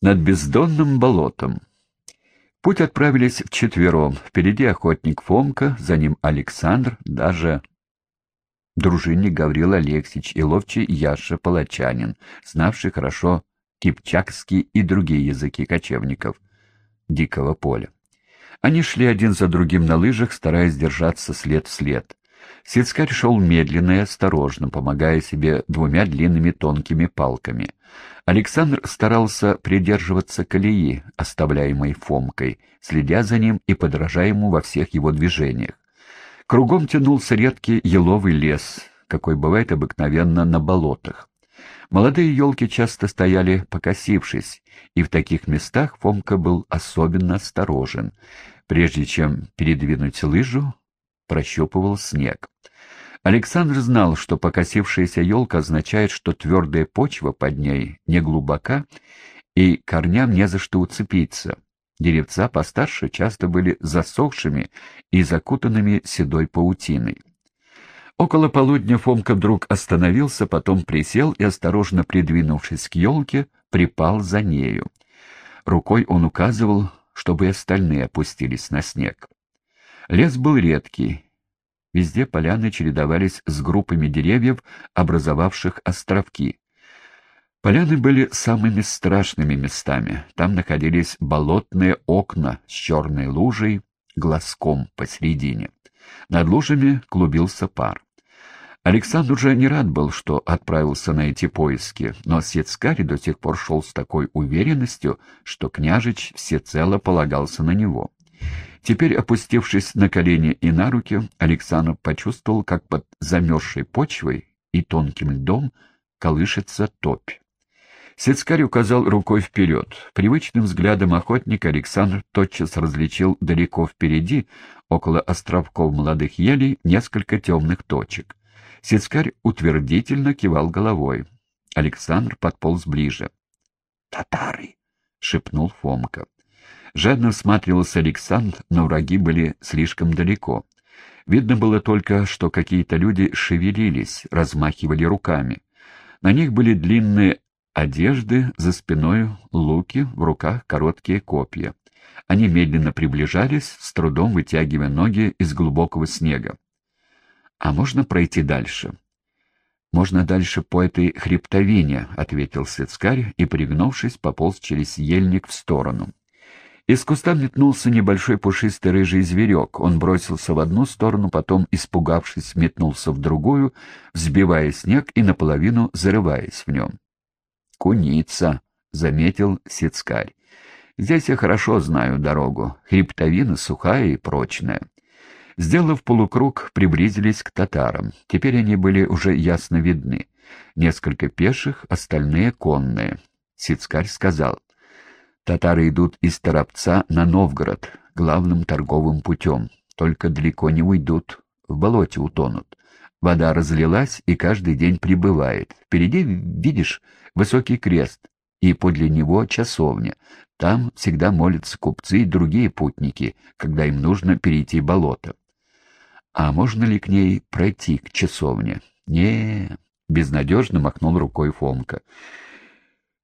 над бездонным болотом. Путь отправились вчетвером. Впереди охотник Фомка, за ним Александр, даже дружинник Гаврил Алексич и ловчий Яша Палачанин, знавший хорошо кипчакский и другие языки кочевников дикого поля. Они шли один за другим на лыжах, стараясь держаться след в след. Сицкарь шел медленно и осторожно, помогая себе двумя длинными тонкими палками. Александр старался придерживаться колеи, оставляемой Фомкой, следя за ним и подражая ему во всех его движениях. Кругом тянулся редкий еловый лес, какой бывает обыкновенно на болотах. Молодые елки часто стояли покосившись, и в таких местах Фомка был особенно осторожен. Прежде чем передвинуть лыжу, прощупывал снег. Александр знал, что покосившаяся елка означает, что твердая почва под ней не глубока, и корням не за что уцепиться. Деревца постарше часто были засохшими и закутанными седой паутиной. Около полудня Фомка вдруг остановился, потом присел и, осторожно придвинувшись к елке, припал за нею. Рукой он указывал, чтобы и остальные опустились на снег. Лес был редкий. Везде поляны чередовались с группами деревьев, образовавших островки. Поляны были самыми страшными местами. Там находились болотные окна с черной лужей, глазком посередине. Над лужами клубился пар. Александр уже не рад был, что отправился на эти поиски, но Сецкарь до сих пор шел с такой уверенностью, что княжич всецело полагался на него. Теперь, опустившись на колени и на руки, Александр почувствовал, как под замерзшей почвой и тонким льдом колышется топь. Сецкарь указал рукой вперед. Привычным взглядом охотника Александр тотчас различил далеко впереди, около островков молодых елей, несколько темных точек. Сецкарь утвердительно кивал головой. Александр подполз ближе. «Татары!» — шепнул Фомка. Жадно всматривался Александр, но враги были слишком далеко. Видно было только, что какие-то люди шевелились, размахивали руками. На них были длинные одежды, за спиной луки, в руках короткие копья. Они медленно приближались, с трудом вытягивая ноги из глубокого снега. «А можно пройти дальше?» «Можно дальше по этой хребтовине», — ответил Сецкарь и, пригнувшись, пополз через ельник в сторону. Из куста метнулся небольшой пушистый рыжий зверек. Он бросился в одну сторону, потом, испугавшись, метнулся в другую, взбивая снег и наполовину зарываясь в нем. «Куница», — заметил Сицкарь. «Здесь я хорошо знаю дорогу. Хребтовина сухая и прочная». Сделав полукруг, приблизились к татарам. Теперь они были уже ясно видны. Несколько пеших, остальные конные. Сицкарь сказал, Татары идут из Торопца на Новгород, главным торговым путем. Только далеко не уйдут, в болоте утонут. Вода разлилась и каждый день прибывает. Впереди, видишь, высокий крест, и подле него часовня. Там всегда молятся купцы и другие путники, когда им нужно перейти болото. А можно ли к ней пройти, к часовне? не безнадежно махнул рукой Фомка.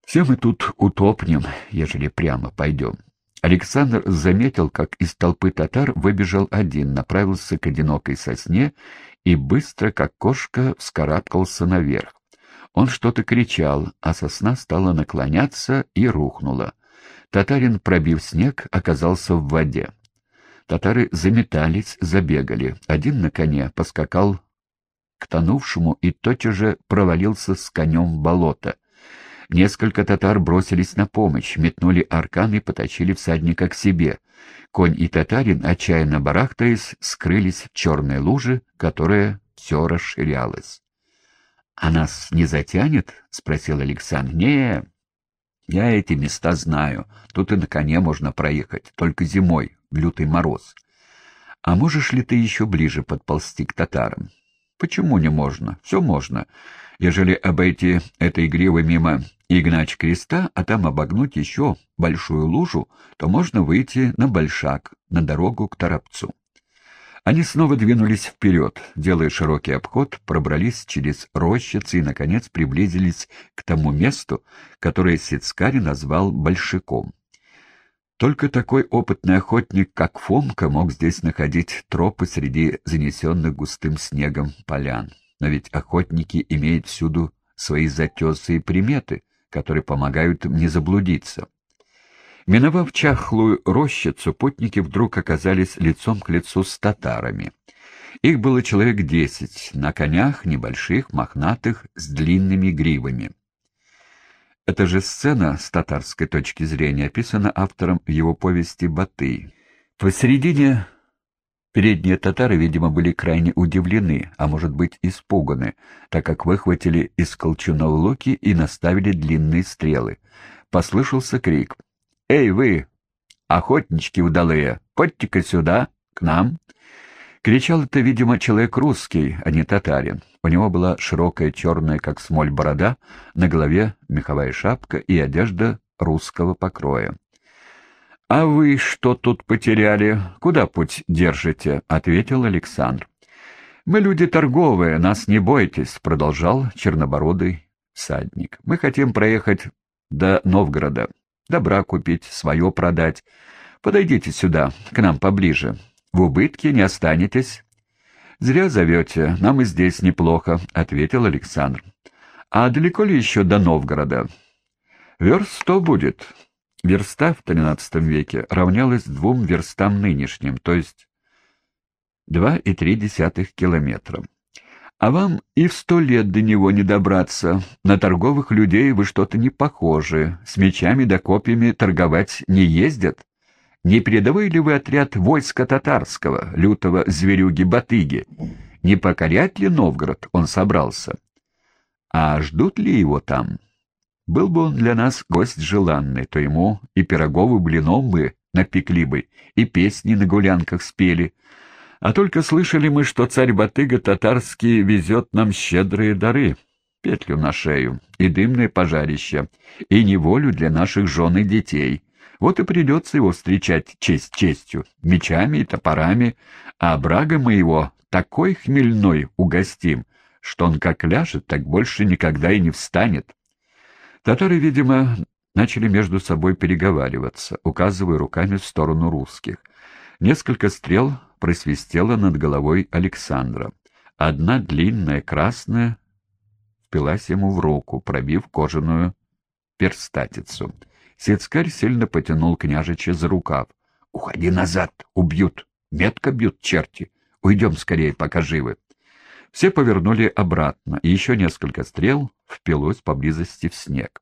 Все мы тут утопнем, ежели прямо пойдем. Александр заметил, как из толпы татар выбежал один, направился к одинокой сосне и быстро, как кошка, вскарабкался наверх. Он что-то кричал, а сосна стала наклоняться и рухнула. Татарин, пробив снег, оказался в воде. Татары заметались, забегали. Один на коне поскакал к тонувшему и тотчас же провалился с конем в болото. Несколько татар бросились на помощь, метнули аркан и потащили всадника к себе. Конь и татарин, отчаянно барахтаясь, скрылись в черной луже, которая все расширялась. — А нас не затянет? — спросил Александр. — Не, я эти места знаю. Тут и на коне можно проехать, только зимой, в лютый мороз. А можешь ли ты еще ближе подползти к татарам? — Почему не можно? Все можно. Ежели обойти этой гривы мимо Игнач креста, а там обогнуть еще большую лужу, то можно выйти на Большак, на дорогу к Торопцу. Они снова двинулись вперед, делая широкий обход, пробрались через рощицы и, наконец, приблизились к тому месту, которое Сицкари назвал Большаком. Только такой опытный охотник, как Фомка, мог здесь находить тропы среди занесенных густым снегом полян. Но ведь охотники имеют всюду свои затесы и приметы, которые помогают не заблудиться. Миновав чахлую рощицу, путники вдруг оказались лицом к лицу с татарами. Их было человек десять, на конях небольших, мохнатых, с длинными гривами. Эта же сцена с татарской точки зрения описана автором его повести «Баты». Посередине передние татары, видимо, были крайне удивлены, а может быть испуганы, так как выхватили из колчунов луки и наставили длинные стрелы. Послышался крик «Эй, вы, охотнички удалые, подьте-ка сюда, к нам!» Кричал это, видимо, человек русский, а не татарин. У него была широкая черная, как смоль, борода, на голове меховая шапка и одежда русского покроя. — А вы что тут потеряли? Куда путь держите? — ответил Александр. — Мы люди торговые, нас не бойтесь, — продолжал чернобородый всадник. — Мы хотим проехать до Новгорода добра купить, свое продать. Подойдите сюда, к нам поближе. В убытке не останетесь. — Зря зовете, нам и здесь неплохо, — ответил Александр. — А далеко ли еще до Новгорода? — Верст сто будет. Верста в XIII веке равнялась двум верстам нынешним, то есть два и три десятых километра. А вам и в сто лет до него не добраться. На торговых людей вы что-то не похожи. С мечами да копьями торговать не ездят. Не передовой ли вы отряд войска татарского, лютого зверюги-батыги? Не покорять ли Новгород он собрался? А ждут ли его там? Был бы он для нас гость желанный, то ему и пироговый блином бы напекли бы, и песни на гулянках спели — а только слышали мы, что царь Батыга татарский везет нам щедрые дары, петлю на шею и дымное пожарище, и неволю для наших жен и детей. Вот и придется его встречать честь честью, мечами и топорами, а брага мы его такой хмельной угостим, что он как ляжет, так больше никогда и не встанет. Татары, видимо, начали между собой переговариваться, указывая руками в сторону русских. Несколько стрел просвистела над головой Александра. Одна длинная, красная, впилась ему в руку, пробив кожаную перстатицу. Сецкарь сильно потянул княжича за рукав. — Уходи назад, убьют. Метко бьют черти. Уйдем скорее, пока живы. Все повернули обратно, и еще несколько стрел впилось поблизости в снег.